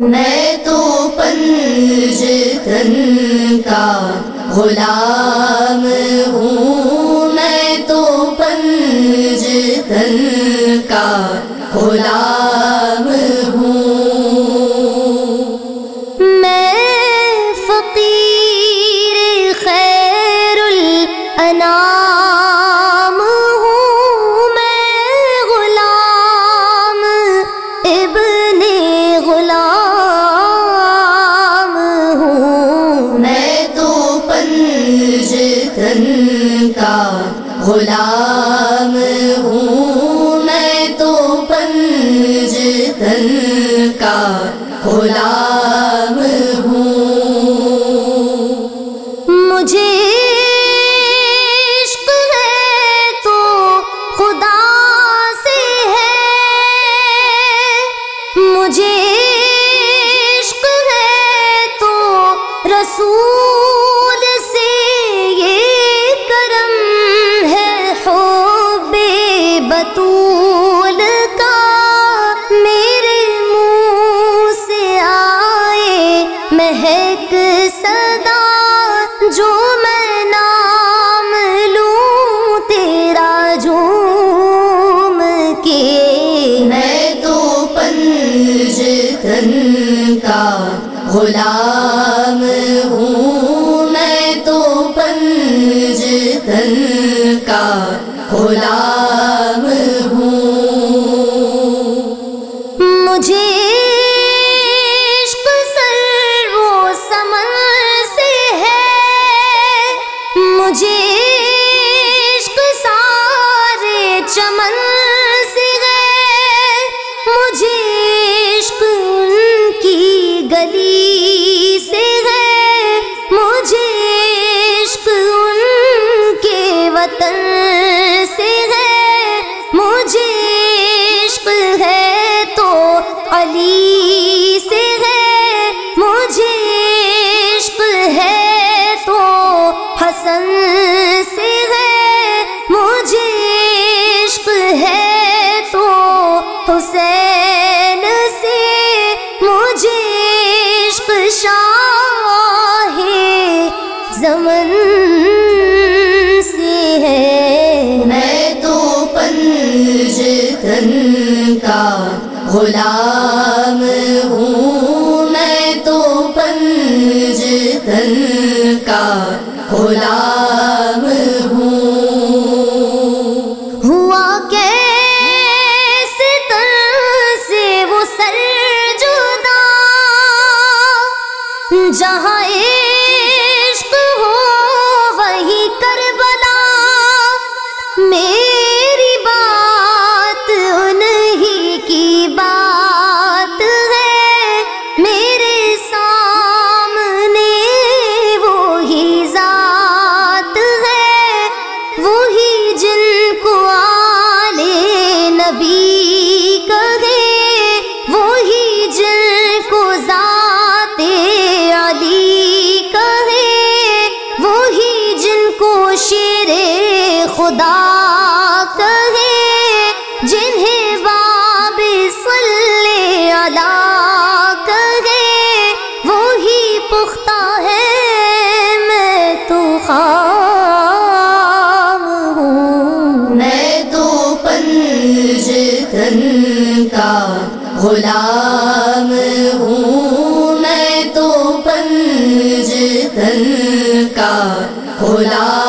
میں تو پنج تن کا غلام ہوں۔ غلام ہوں میں تو پنج تن کا غلام ہوں۔ مجھے عشق ہے تو خدا سے ہے۔ مجھے عشق ہے تو رسول تن کا غلام ہوں میں تو پنج تن کا۔ غلام ہوں۔ مجھے عشق حسن سے ہے، مجھے عشق ہے تو حسین سے مجھے عشق شاہ زمن سے ہے۔ میں تو پنج تن کا غلام ہوں۔ پنج تن کا غلام ہوں۔ ہوا کیسے تن سے وہ سر جدا؟ جہاں عشق ہو وہی کربلا۔ میری بات انہی کی بات نبی کہے، وہی جن کو ذات علی کہے، وہی جن کو شیر خدا کہے، جنہیں باب صلی اللہ غلام ہوں میں تو پنج تن کا غلام